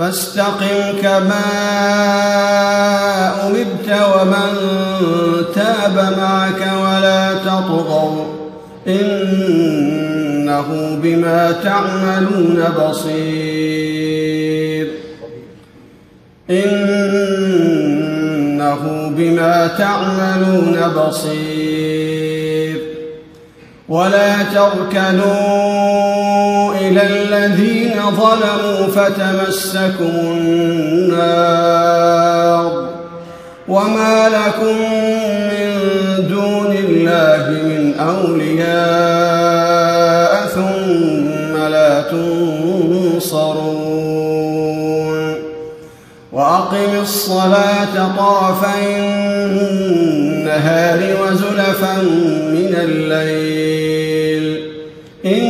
فاستقم كما أمرت ومن تاب معك ولا تطغوا إنه بما تعملون بصير إنه بما تعملون بصير ولا تركنوا إلى الذين ظلموا فتمسكم النار وما لكم من دون الله من أولياء ثم لا تنصرون وأقم الصلاة طرفي النهار وزلفا من الليل إن